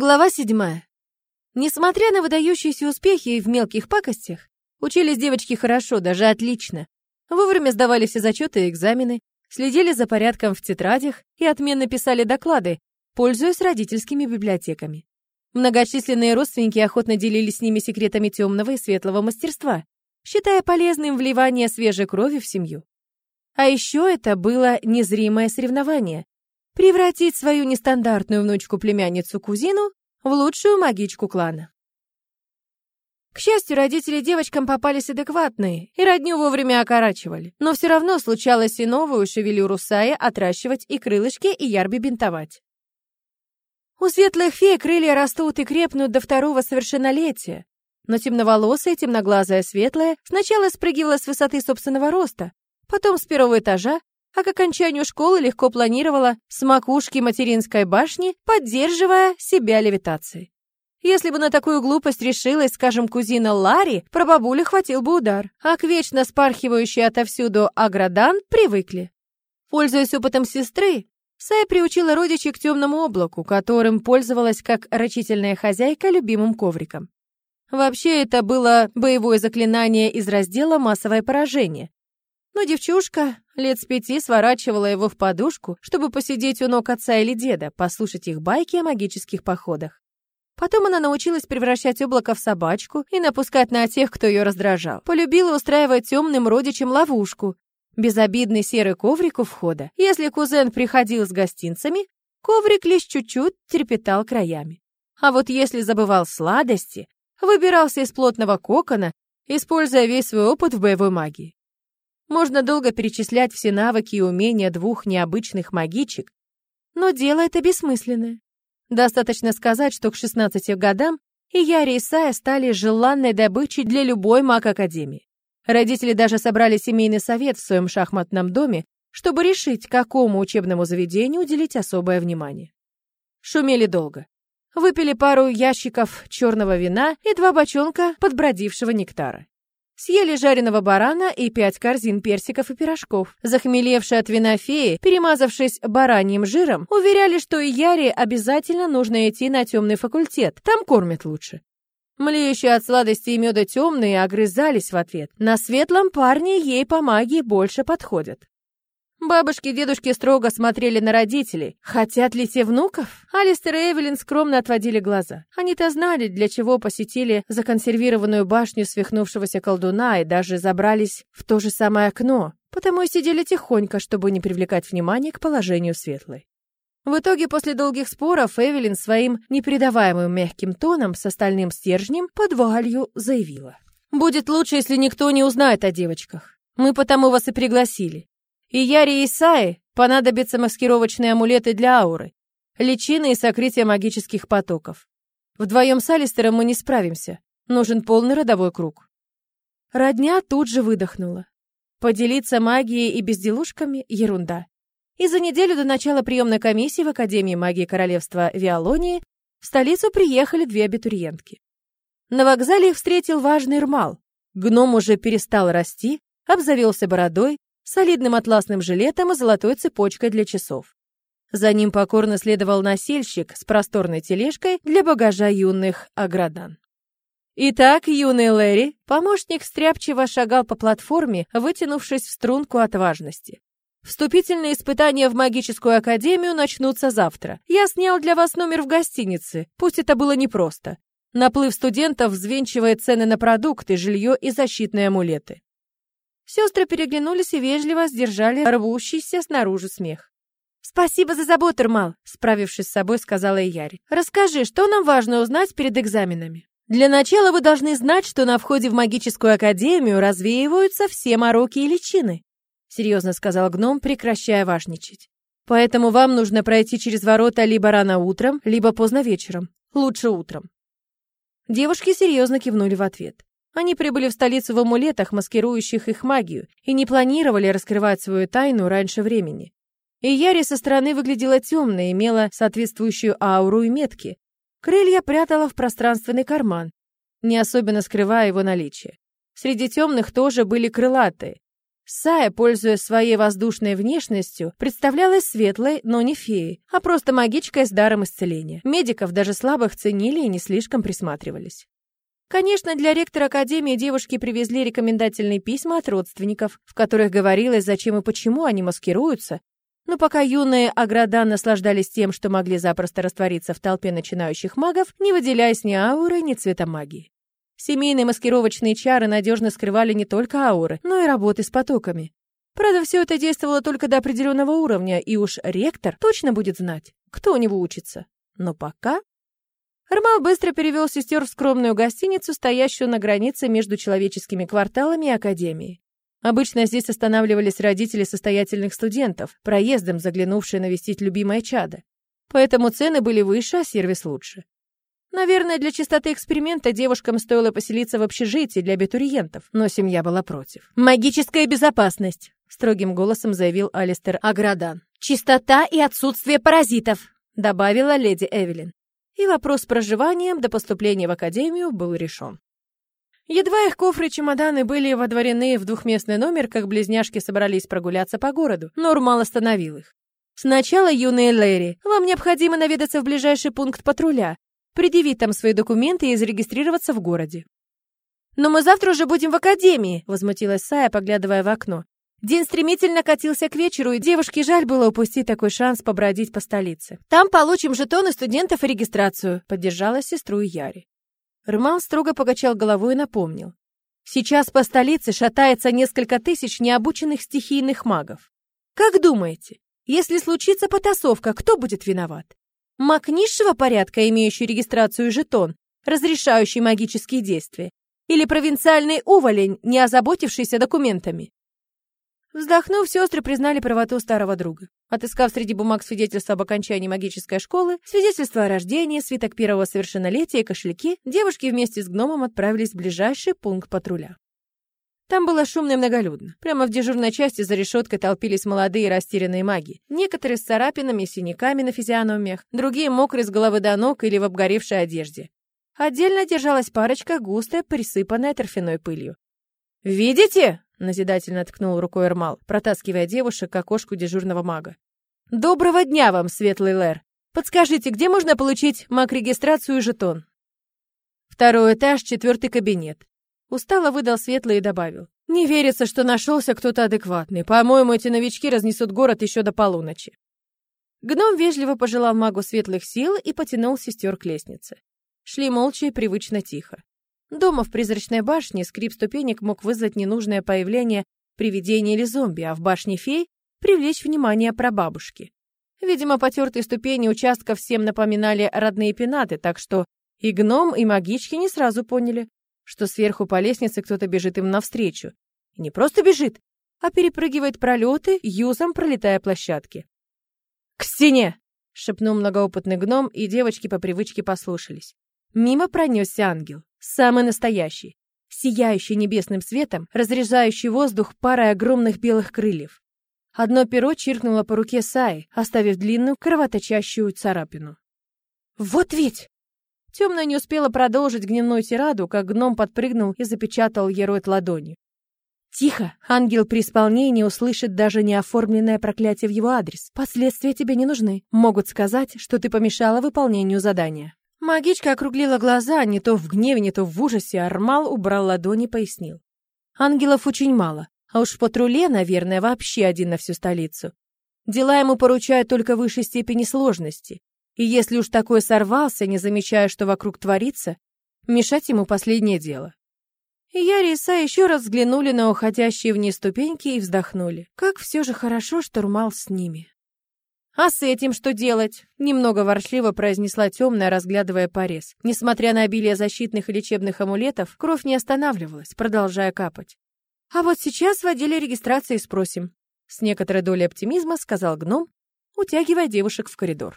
Глава седьмая. Несмотря на выдающиеся успехи в мелких пакостях, учились девочки хорошо, даже отлично. Вовремя сдавали все зачеты и экзамены, следили за порядком в тетрадях и отменно писали доклады, пользуясь родительскими библиотеками. Многочисленные родственники охотно делились с ними секретами темного и светлого мастерства, считая полезным вливание свежей крови в семью. А еще это было незримое соревнование, превратить свою нестандартную внучку-племянницу-кузину в лучшую магичку клана. К счастью, родители девочкам попались адекватные и родню вовремя окорачивали. Но все равно случалось и новую шевелюру Сая отращивать и крылышки, и ярби бинтовать. У светлых фей крылья растут и крепнут до второго совершеннолетия, но темноволосая, темноглазая, светлая сначала спрыгивала с высоты собственного роста, потом с первого этажа, а к окончанию школы легко планировала с макушки материнской башни, поддерживая себя левитацией. Если бы на такую глупость решилась, скажем, кузина Ларри, про бабулю хватил бы удар, а к вечно спархивающей отовсюду Аградан привыкли. Пользуясь опытом сестры, Сая приучила родичей к темному облаку, которым пользовалась как рачительная хозяйка любимым ковриком. Вообще, это было боевое заклинание из раздела «Массовое поражение», но девчушка лет с пяти сворачивала его в подушку, чтобы посидеть у ног отца или деда, послушать их байки о магических походах. Потом она научилась превращать облако в собачку и напускать на тех, кто ее раздражал. Полюбила устраивать темным родичам ловушку. Безобидный серый коврик у входа. Если кузен приходил с гостинцами, коврик лишь чуть-чуть трепетал краями. А вот если забывал сладости, выбирался из плотного кокона, используя весь свой опыт в боевой магии. Можно долго перечислять все навыки и умения двух необычных магичек, но дело это бессмысленное. Достаточно сказать, что к 16 годам и Яри и Сая стали желанной добычей для любой маг-академии. Родители даже собрали семейный совет в своем шахматном доме, чтобы решить, какому учебному заведению уделить особое внимание. Шумели долго. Выпили пару ящиков черного вина и два бочонка подбродившего нектара. Съели жареного барана и пять корзин персиков и пирожков. Захмелевшие от вина феи, перемазавшись бараньим жиром, уверяли, что и Яре обязательно нужно идти на темный факультет, там кормят лучше. Млеющие от сладости и меда темные огрызались в ответ. На светлом парне ей по магии больше подходят. Бабушки и дедушки строго смотрели на родителей. Хотят ли те внуков? Алистер и Эвелин скромно отводили глаза. Они-то знали, для чего посетили законсервированную башню свихнувшегося колдуна и даже забрались в то же самое окно, потому и сидели тихонько, чтобы не привлекать внимание к положению светлой. В итоге, после долгих споров, Эвелин своим непередаваемым мягким тоном с остальным стержнем под вуалью заявила. «Будет лучше, если никто не узнает о девочках. Мы потому вас и пригласили. И Яре и Исаи понадобятся маскировочные амулеты для ауры, личины и сокрытие магических потоков. Вдвоем с Алистером мы не справимся. Нужен полный родовой круг. Родня тут же выдохнула. Поделиться магией и безделушками — ерунда. И за неделю до начала приемной комиссии в Академии магии Королевства Виолонии в столицу приехали две абитуриентки. На вокзале их встретил важный Ирмал. Гном уже перестал расти, обзавелся бородой, солидным атласным жилетом и золотой цепочкой для часов. За ним покорно следовал носильщик с просторной тележкой для багажа юных аградан. Итак, юный Лэри, помощник стряпчиво шагал по платформе, вытянувшись в струнку от важности. Вступительные испытания в магическую академию начнутся завтра. Я снял для вас номер в гостинице, пусть это было непросто. Наплыв студентов взвинчивает цены на продукты, жилье и защитные амулеты. Сестры переглянулись и вежливо сдержали рвущийся снаружи смех. «Спасибо за заботу, Рмал», — справившись с собой, сказала Яри. «Расскажи, что нам важно узнать перед экзаменами?» «Для начала вы должны знать, что на входе в магическую академию развеиваются все мороки и личины», — серьезно сказал гном, прекращая важничать. «Поэтому вам нужно пройти через ворота либо рано утром, либо поздно вечером. Лучше утром». Девушки серьезно кивнули в ответ. Они прибыли в столицу в амулетах, маскирующих их магию, и не планировали раскрывать свою тайну раньше времени. И Яри со стороны выглядела темной, имела соответствующую ауру и метки. Крылья прятала в пространственный карман, не особенно скрывая его наличие. Среди темных тоже были крылатые. Сая, пользуясь своей воздушной внешностью, представлялась светлой, но не феей, а просто магичкой с даром исцеления. Медиков даже слабых ценили и не слишком присматривались. Конечно, для ректора Академии девушки привезли рекомендательные письма от родственников, в которых говорилось, зачем и почему они маскируются, но пока юные Аграда наслаждались тем, что могли запросто раствориться в толпе начинающих магов, не выделяясь ни аурой, ни цветом магии. Семейные маскировочные чары надежно скрывали не только ауры, но и работы с потоками. Правда, все это действовало только до определенного уровня, и уж ректор точно будет знать, кто у него учится. Но пока... Армал быстро перевел сестер в скромную гостиницу, стоящую на границе между человеческими кварталами и академией. Обычно здесь останавливались родители состоятельных студентов, проездом заглянувшие навестить любимое чадо. Поэтому цены были выше, а сервис лучше. Наверное, для чистоты эксперимента девушкам стоило поселиться в общежитии для абитуриентов, но семья была против. «Магическая безопасность», — строгим голосом заявил Алистер Аградан. «Чистота и отсутствие паразитов», — добавила леди Эвелин. И вопрос с проживанием до поступления в академию был решен. Едва их кофры и чемоданы были водворены в двухместный номер, как близняшки собрались прогуляться по городу, но Урмал остановил их. «Сначала, юные Лэри, вам необходимо наведаться в ближайший пункт патруля, предъявить там свои документы и зарегистрироваться в городе». «Но мы завтра уже будем в академии», — возмутилась Сая, поглядывая в окно. День стремительно катился к вечеру, и девушке жаль было упустить такой шанс побродить по столице. «Там получим жетоны студентов и регистрацию», — поддержала сестру Яри. Рман строго покачал головой и напомнил. Сейчас по столице шатается несколько тысяч необученных стихийных магов. Как думаете, если случится потасовка, кто будет виноват? Маг низшего порядка, имеющий регистрацию и жетон, разрешающий магические действия, или провинциальный уволень, не озаботившийся документами? Вздохнув, сестры признали правоту старого друга. Отыскав среди бумаг свидетельство об окончании магической школы, свидетельство о рождении, свиток первого совершеннолетия и кошельки, девушки вместе с гномом отправились в ближайший пункт патруля. Там было шумно и многолюдно. Прямо в дежурной части за решеткой толпились молодые растерянные маги. Некоторые с царапинами и синяками на физиономиях, другие мокрые с головы до ног или в обгоревшей одежде. Отдельно держалась парочка, густая, присыпанная торфяной пылью. «Видите?» Назидательно ткнул рукой Эрмал, протаскивая девушек к окошку дежурного мага. «Доброго дня вам, светлый Лэр! Подскажите, где можно получить маг-регистрацию и жетон?» «Второй этаж, четвертый кабинет». Устало выдал светлый и добавил. «Не верится, что нашелся кто-то адекватный. По-моему, эти новички разнесут город еще до полуночи». Гном вежливо пожелал магу светлых сил и потянул сестер к лестнице. Шли молча и привычно тихо. Дома в призрачной башне скрип ступенек мог вызвать ненужное появление привидения или зомби, а в башне фей привлечь внимание прабабушки. Видимо, потертые ступени участка всем напоминали родные пенаты, так что и гном, и магички не сразу поняли, что сверху по лестнице кто-то бежит им навстречу. И не просто бежит, а перепрыгивает пролеты, юзом пролетая площадки. «К стене!» — шепнул многоопытный гном, и девочки по привычке послушались. Мимо пронесся ангел. Самый настоящий, сияющий небесным светом, разрезающий воздух парой огромных белых крыльев. Одно перо чиркнуло по руке Саи, оставив длинную кровоточащую царапину. «Вот ведь!» Темная не успела продолжить гневную тираду, как гном подпрыгнул и запечатал Еройт ладонью. «Тихо! Ангел при исполнении услышит даже неоформленное проклятие в его адрес. Последствия тебе не нужны. Могут сказать, что ты помешала выполнению задания». Магичка округлила глаза, не то в гневе, не то в ужасе, Армал убрал ладони и пояснил. Ангелов очень мало, а уж в патруле, наверное, вообще один на всю столицу. Дела ему поручают только высшей степени сложности. И если уж такой сорвался, не замечая, что вокруг творится, мешать ему последнее дело. И я и Иса еще раз взглянули на уходящие вниз ступеньки и вздохнули. Как все же хорошо, что Румал с ними. «А с этим что делать?» — немного ворчливо произнесла темная, разглядывая порез. Несмотря на обилие защитных и лечебных амулетов, кровь не останавливалась, продолжая капать. «А вот сейчас в отделе регистрации спросим», — с некоторой долей оптимизма сказал гном, утягивая девушек в коридор.